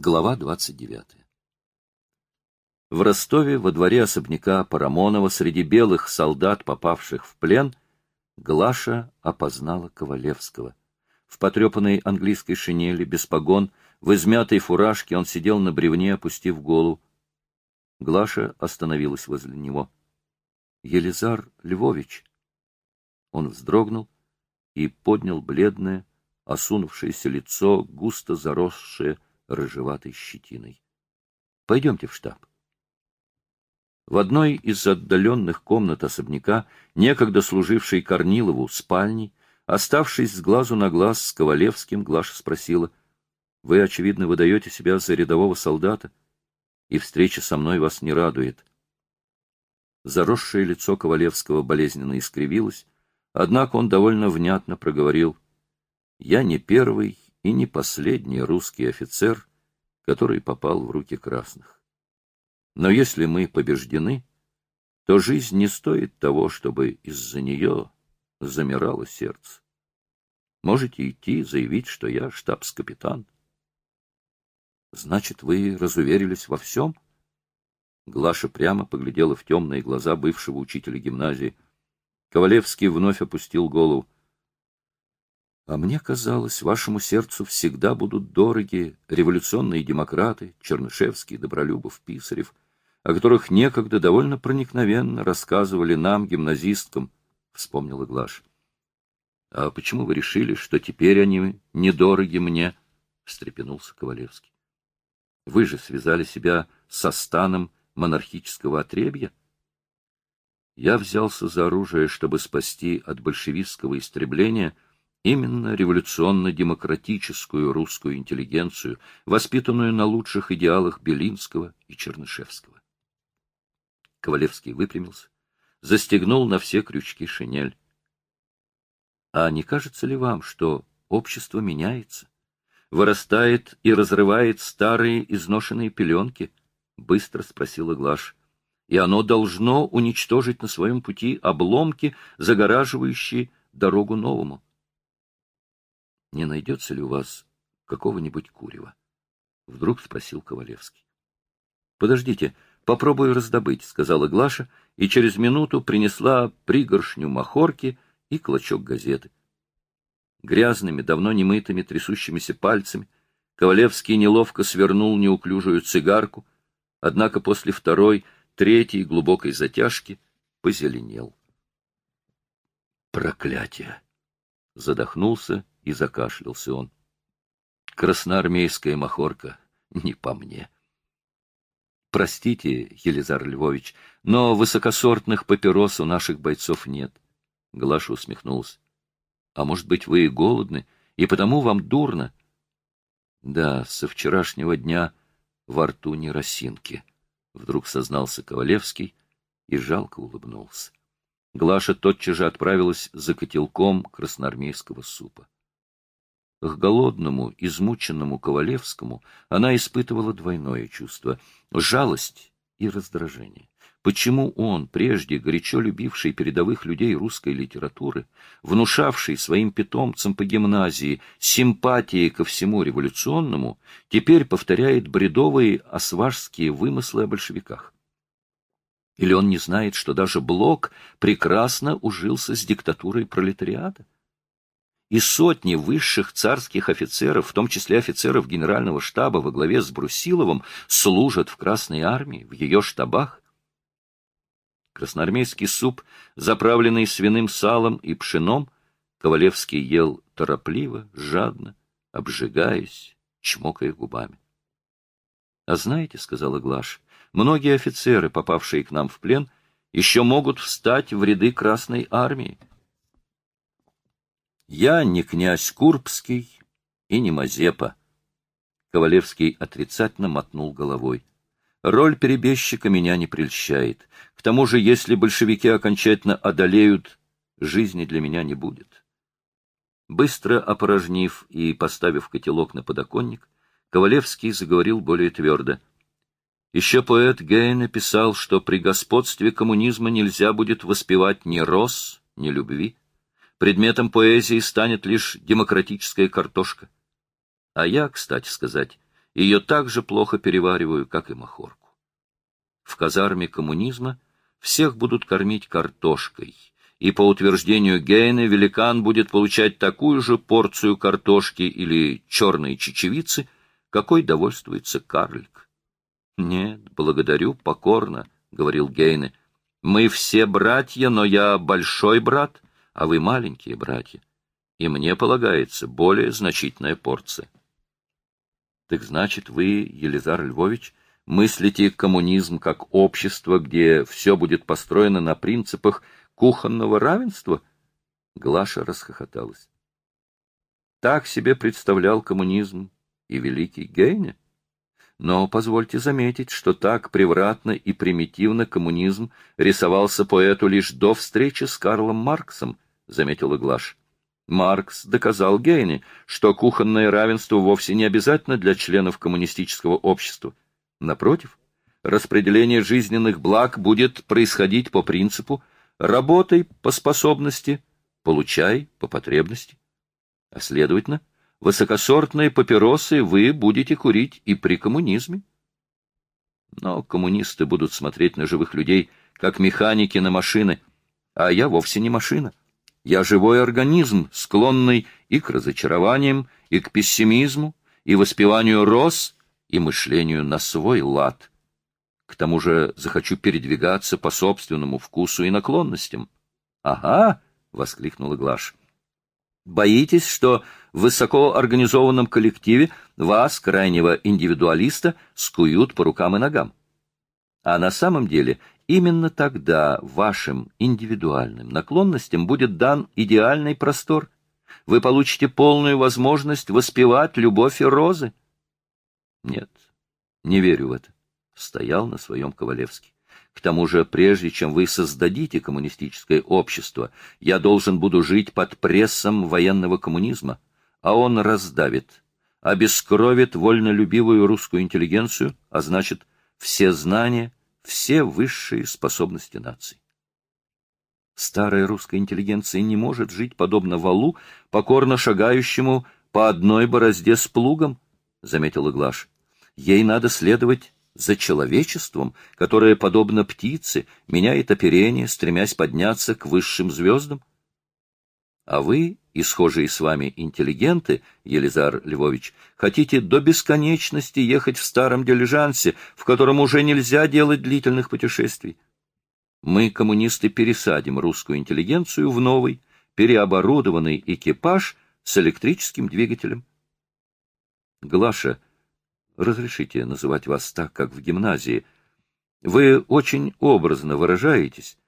Глава 29. В Ростове во дворе особняка Парамонова среди белых солдат, попавших в плен, Глаша опознала Ковалевского. В потрепанной английской шинели, без погон, в измятой фуражке он сидел на бревне, опустив голову. Глаша остановилась возле него. — Елизар Львович. Он вздрогнул и поднял бледное, осунувшееся лицо, густо заросшее, рыжеватой щетиной. Пойдемте в штаб. В одной из отдаленных комнат особняка, некогда служившей Корнилову спальней, оставшись с глазу на глаз с Ковалевским, Глаша спросила, «Вы, очевидно, выдаете себя за рядового солдата, и встреча со мной вас не радует». Заросшее лицо Ковалевского болезненно искривилось, однако он довольно внятно проговорил, «Я не первый и не последний русский офицер, который попал в руки красных. Но если мы побеждены, то жизнь не стоит того, чтобы из-за нее замирало сердце. Можете идти, заявить, что я штабс-капитан. Значит, вы разуверились во всем? Глаша прямо поглядела в темные глаза бывшего учителя гимназии. Ковалевский вновь опустил голову. А мне казалось, вашему сердцу всегда будут дороги революционные демократы, Чернышевский, Добролюбов, Писарев, о которых некогда довольно проникновенно рассказывали нам, гимназисткам, — вспомнила Глаш. — А почему вы решили, что теперь они недороги мне? — встрепенулся Ковалевский. — Вы же связали себя со станом монархического отребья? Я взялся за оружие, чтобы спасти от большевистского истребления — именно революционно-демократическую русскую интеллигенцию, воспитанную на лучших идеалах Белинского и Чернышевского. Ковалевский выпрямился, застегнул на все крючки шинель. А не кажется ли вам, что общество меняется, вырастает и разрывает старые изношенные пеленки? Быстро спросила Глаш. И оно должно уничтожить на своем пути обломки, загораживающие дорогу новому не найдется ли у вас какого-нибудь курева? Вдруг спросил Ковалевский. — Подождите, попробую раздобыть, — сказала Глаша, и через минуту принесла пригоршню махорки и клочок газеты. Грязными, давно немытыми, трясущимися пальцами Ковалевский неловко свернул неуклюжую цигарку, однако после второй, третьей глубокой затяжки позеленел. Проклятие! Задохнулся и закашлялся он. Красноармейская махорка не по мне. Простите, Елизар Львович, но высокосортных папирос у наших бойцов нет. Глаша усмехнулся. А может быть, вы и голодны, и потому вам дурно? Да, со вчерашнего дня во рту не росинки. Вдруг сознался Ковалевский и жалко улыбнулся. Глаша тотчас же отправилась за котелком красноармейского супа. К голодному, измученному Ковалевскому она испытывала двойное чувство — жалость и раздражение. Почему он, прежде горячо любивший передовых людей русской литературы, внушавший своим питомцам по гимназии симпатии ко всему революционному, теперь повторяет бредовые осважские вымыслы о большевиках? Или он не знает, что даже Блок прекрасно ужился с диктатурой пролетариата? и сотни высших царских офицеров, в том числе офицеров генерального штаба во главе с Брусиловым, служат в Красной армии, в ее штабах. Красноармейский суп, заправленный свиным салом и пшеном, Ковалевский ел торопливо, жадно, обжигаясь, чмокая губами. — А знаете, — сказала Глаш, — многие офицеры, попавшие к нам в плен, еще могут встать в ряды Красной армии. Я не князь Курбский и не Мазепа. Ковалевский отрицательно мотнул головой. Роль перебежчика меня не прельщает. К тому же, если большевики окончательно одолеют, жизни для меня не будет. Быстро опорожнив и поставив котелок на подоконник, Ковалевский заговорил более твердо. Еще поэт Гейне писал, что при господстве коммунизма нельзя будет воспевать ни роз, ни любви. Предметом поэзии станет лишь демократическая картошка. А я, кстати сказать, Ее так же плохо перевариваю, как и махорку. В казарме коммунизма всех будут кормить картошкой, и по утверждению Гейна великан будет получать такую же порцию картошки или черной чечевицы, какой довольствуется карлик. Нет, благодарю, покорно, — говорил Гейне. Мы все братья, но я большой брат, а вы маленькие братья, и мне полагается более значительная порция. Так значит, вы, Елизар Львович, мыслите коммунизм как общество, где все будет построено на принципах кухонного равенства? Глаша расхохоталась. Так себе представлял коммунизм и великий Гейне. Но позвольте заметить, что так превратно и примитивно коммунизм рисовался поэту лишь до встречи с Карлом Марксом, заметила Глаш. Маркс доказал Гейне, что кухонное равенство вовсе не обязательно для членов коммунистического общества. Напротив, распределение жизненных благ будет происходить по принципу «работай по способности, получай по потребности». А следовательно, высокосортные папиросы вы будете курить и при коммунизме. Но коммунисты будут смотреть на живых людей, как механики на машины, а я вовсе не машина. Я живой организм, склонный и к разочарованиям, и к пессимизму, и воспеванию роз, и мышлению на свой лад. К тому же захочу передвигаться по собственному вкусу и наклонностям. — Ага! — воскликнула Глаш. Боитесь, что в высокоорганизованном коллективе вас, крайнего индивидуалиста, скуют по рукам и ногам. А на самом деле именно тогда вашим индивидуальным наклонностям будет дан идеальный простор. Вы получите полную возможность воспевать любовь и розы. Нет, не верю в это. Стоял на своем Ковалевский. К тому же, прежде чем вы создадите коммунистическое общество, я должен буду жить под прессом военного коммунизма, а он раздавит, обескровит вольнолюбивую русскую интеллигенцию, а значит, все знания, все высшие способности наций. Старая русская интеллигенция не может жить подобно валу, покорно шагающему по одной борозде с плугом, — заметила Глаш. Ей надо следовать за человечеством, которое, подобно птице, меняет оперение, стремясь подняться к высшим звездам? А вы, и схожие с вами интеллигенты, Елизар Львович, хотите до бесконечности ехать в старом дилижансе, в котором уже нельзя делать длительных путешествий. Мы, коммунисты, пересадим русскую интеллигенцию в новый, переоборудованный экипаж с электрическим двигателем. Глаша, разрешите называть вас так, как в гимназии. Вы очень образно выражаетесь,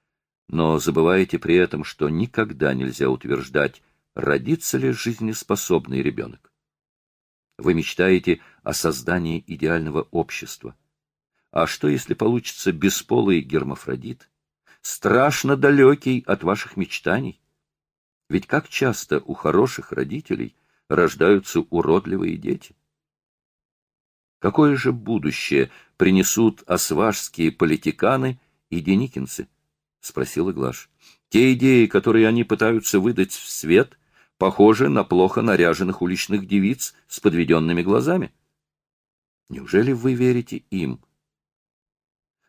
но забываете при этом, что никогда нельзя утверждать, родится ли жизнеспособный ребенок. Вы мечтаете о создании идеального общества. А что, если получится бесполый гермафродит, страшно далекий от ваших мечтаний? Ведь как часто у хороших родителей рождаются уродливые дети? Какое же будущее принесут осважские политиканы и деникинцы? — спросила Глаш. — Те идеи, которые они пытаются выдать в свет, похожи на плохо наряженных уличных девиц с подведенными глазами. Неужели вы верите им?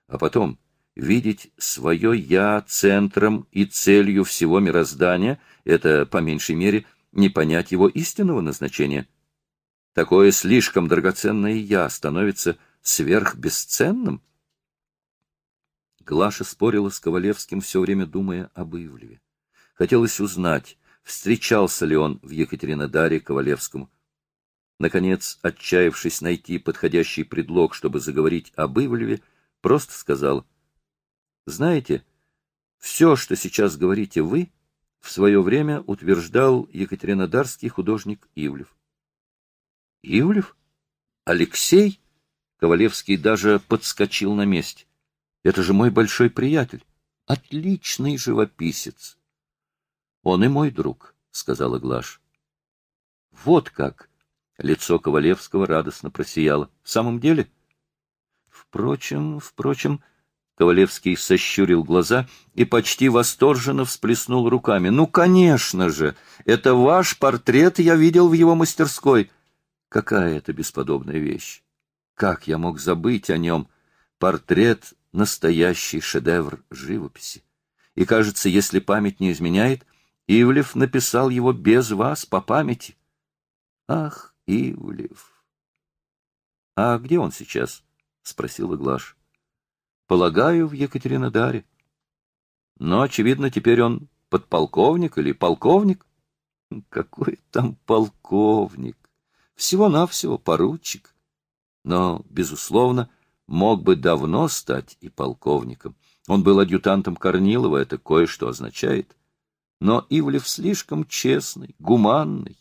А потом, видеть свое «я» центром и целью всего мироздания — это, по меньшей мере, не понять его истинного назначения — Такое слишком драгоценное «я» становится сверхбесценным? Глаша спорила с Ковалевским, все время думая об Ивлеве. Хотелось узнать, встречался ли он в Екатеринодаре Ковалевскому. Наконец, отчаявшись найти подходящий предлог, чтобы заговорить об Ивлеве, просто сказал, «Знаете, все, что сейчас говорите вы, в свое время утверждал екатеринодарский художник Ивлев. Ивлев? Алексей? Ковалевский даже подскочил на месте. Это же мой большой приятель. Отличный живописец. Он и мой друг, сказала Глаш. Вот как! Лицо Ковалевского радостно просияло. В самом деле? Впрочем, впрочем, Ковалевский сощурил глаза и почти восторженно всплеснул руками. «Ну, конечно же! Это ваш портрет я видел в его мастерской. Какая это бесподобная вещь! Как я мог забыть о нем? Портрет — настоящий шедевр живописи. И, кажется, если память не изменяет, Ивлев написал его без вас, по памяти. Ах, Ивлев! — А где он сейчас? — спросила Глаш. — Полагаю, в Екатеринодаре. Но, очевидно, теперь он подполковник или полковник. Какой там полковник? Всего-навсего поручик. Но, безусловно, мог бы давно стать и полковником. Он был адъютантом Корнилова, это кое-что означает. Но Ивлев слишком честный, гуманный.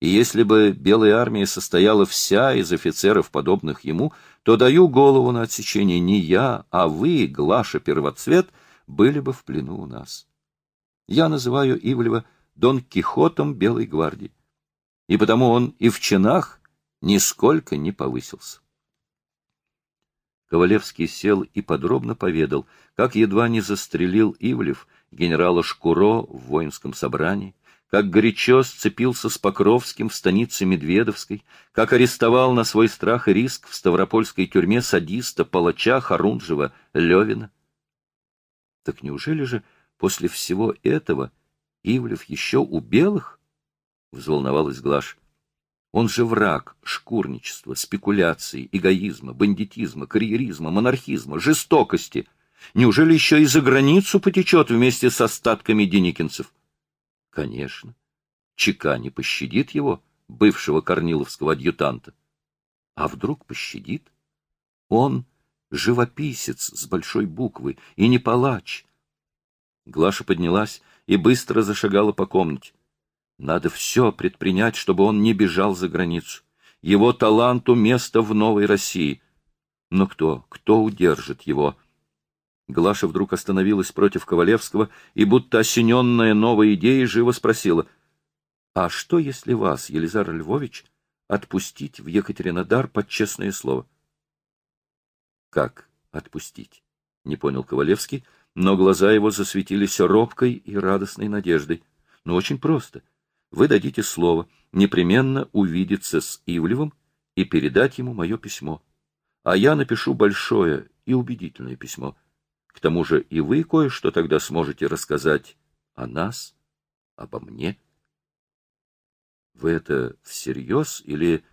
И если бы Белая армия состояла вся из офицеров, подобных ему, то даю голову на отсечение не я, а вы, Глаша Первоцвет, были бы в плену у нас. Я называю Ивлева Дон Кихотом Белой гвардии. И потому он и в чинах нисколько не повысился. Ковалевский сел и подробно поведал, как едва не застрелил Ивлев генерала Шкуро в воинском собрании, как горячо сцепился с Покровским в станице Медведовской, как арестовал на свой страх и риск в Ставропольской тюрьме садиста, палача Харунжева, Левина. Так неужели же после всего этого Ивлев еще у белых? — взволновалась Глаш. Он же враг шкурничества, спекуляции, эгоизма, бандитизма, карьеризма, монархизма, жестокости. Неужели еще и за границу потечет вместе с остатками деникинцев? Конечно. ЧК не пощадит его, бывшего корниловского адъютанта. А вдруг пощадит? Он живописец с большой буквы и не палач. Глаша поднялась и быстро зашагала по комнате. Надо все предпринять, чтобы он не бежал за границу. Его таланту место в новой России. Но кто, кто удержит его? Глаша вдруг остановилась против Ковалевского и, будто осененная новой идеей, живо спросила, «А что, если вас, Елизар Львович, отпустить в Екатеринодар под честное слово?» «Как отпустить?» — не понял Ковалевский, но глаза его засветились робкой и радостной надеждой. «Ну, очень просто вы дадите слово непременно увидеться с Ивлевым и передать ему мое письмо. А я напишу большое и убедительное письмо. К тому же и вы кое-что тогда сможете рассказать о нас, обо мне. Вы это всерьез или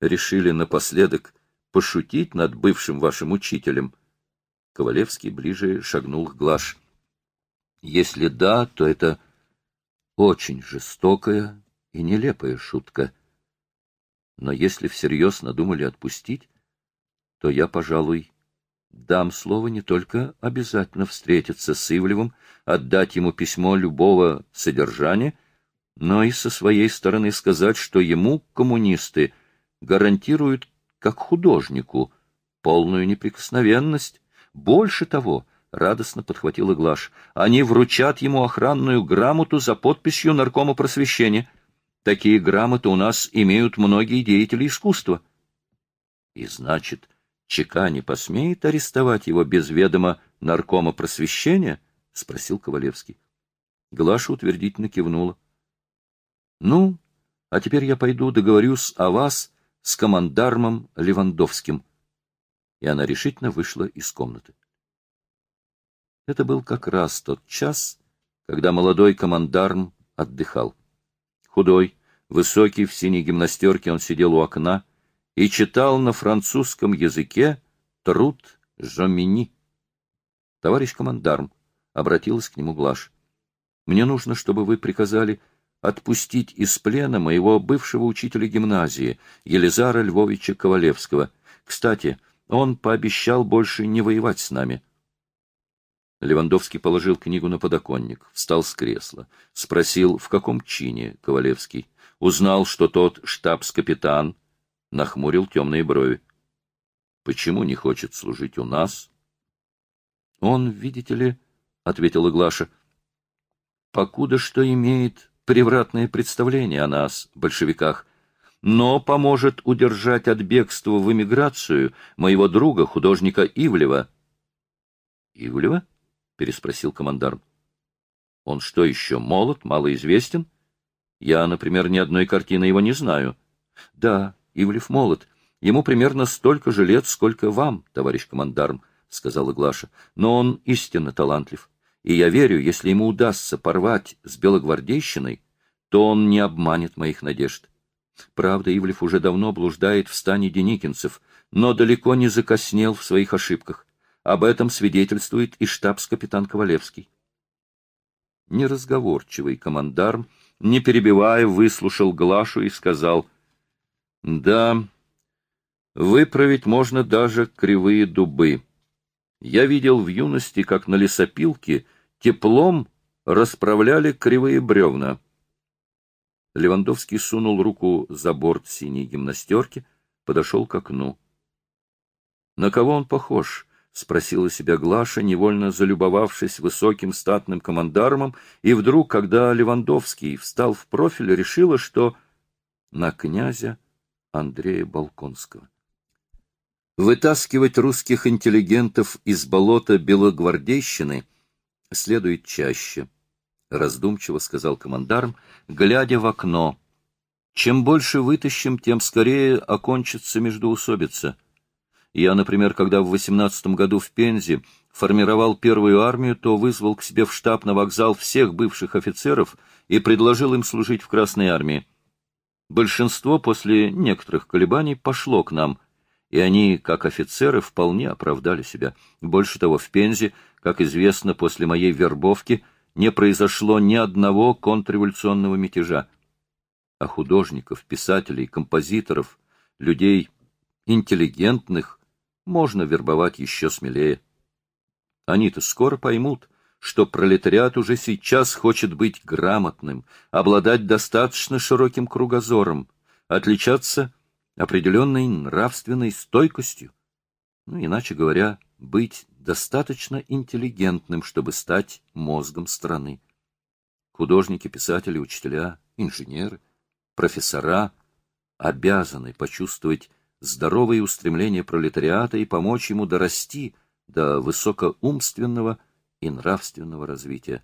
решили напоследок пошутить над бывшим вашим учителем? Ковалевский ближе шагнул к Глаш. Если да, то это очень жестокая и нелепая шутка. Но если всерьез надумали отпустить, то я, пожалуй, дам слово не только обязательно встретиться с Ивлевым, отдать ему письмо любого содержания, но и со своей стороны сказать, что ему коммунисты гарантируют как художнику полную неприкосновенность. Больше того, — радостно подхватила Глаш. — Они вручат ему охранную грамоту за подписью наркома просвещения. Такие грамоты у нас имеют многие деятели искусства. — И значит, ЧК не посмеет арестовать его без ведома наркома просвещения? — спросил Ковалевский. Глаша утвердительно кивнула. — Ну, а теперь я пойду договорюсь о вас с командармом Левандовским. И она решительно вышла из комнаты. Это был как раз тот час, когда молодой командарм отдыхал. Худой, высокий, в синей гимнастерке он сидел у окна и читал на французском языке труд Жомини. Товарищ командарм, обратилась к нему Глаш, мне нужно, чтобы вы приказали отпустить из плена моего бывшего учителя гимназии, Елизара Львовича Ковалевского. Кстати, он пообещал больше не воевать с нами. Левандовский положил книгу на подоконник, встал с кресла, спросил, в каком чине Ковалевский. Узнал, что тот штабс-капитан, нахмурил темные брови. Почему не хочет служить у нас? Он, видите ли, — ответила Глаша, — покуда что имеет превратное представление о нас, большевиках, но поможет удержать от бегства в эмиграцию моего друга, художника Ивлева. Ивлева? Переспросил командарм. Он что еще, молод, малоизвестен? Я, например, ни одной картины его не знаю. Да, Ивлев молод, Ему примерно столько же лет, сколько вам, товарищ командарм, — сказала Глаша. Но он истинно талантлив. И я верю, если ему удастся порвать с белогвардейщиной, то он не обманет моих надежд. Правда, Ивлев уже давно блуждает в стане деникинцев, но далеко не закоснел в своих ошибках. Об этом свидетельствует и штабс-капитан Ковалевский. Неразговорчивый командарм, не перебивая, выслушал Глашу и сказал, «Да, выправить можно даже кривые дубы. Я видел в юности, как на лесопилке теплом расправляли кривые бревна». Левандовский сунул руку за борт синей гимнастерки, подошел к окну. На кого он похож? — спросила себя Глаша, невольно залюбовавшись высоким статным командармом, и вдруг, когда Левандовский встал в профиль, решила, что на князя Андрея Балконского. Вытаскивать русских интеллигентов из болота белогвардейщины следует чаще, — раздумчиво сказал командарм, глядя в окно. Чем больше вытащим, тем скорее окончится междоусобица. Я, например, когда в 18 году в Пензе формировал первую армию, то вызвал к себе в штаб на вокзал всех бывших офицеров и предложил им служить в Красной армии. Большинство после некоторых колебаний пошло к нам, и они, как офицеры, вполне оправдали себя. Больше того, в Пензе, как известно, после моей вербовки не произошло ни одного контрреволюционного мятежа. А художников, писателей, композиторов, людей интеллигентных, можно вербовать еще смелее. Они-то скоро поймут, что пролетариат уже сейчас хочет быть грамотным, обладать достаточно широким кругозором, отличаться определенной нравственной стойкостью, ну, иначе говоря, быть достаточно интеллигентным, чтобы стать мозгом страны. Художники, писатели, учителя, инженеры, профессора обязаны почувствовать здоровые устремления пролетариата и помочь ему дорасти до высокоумственного и нравственного развития.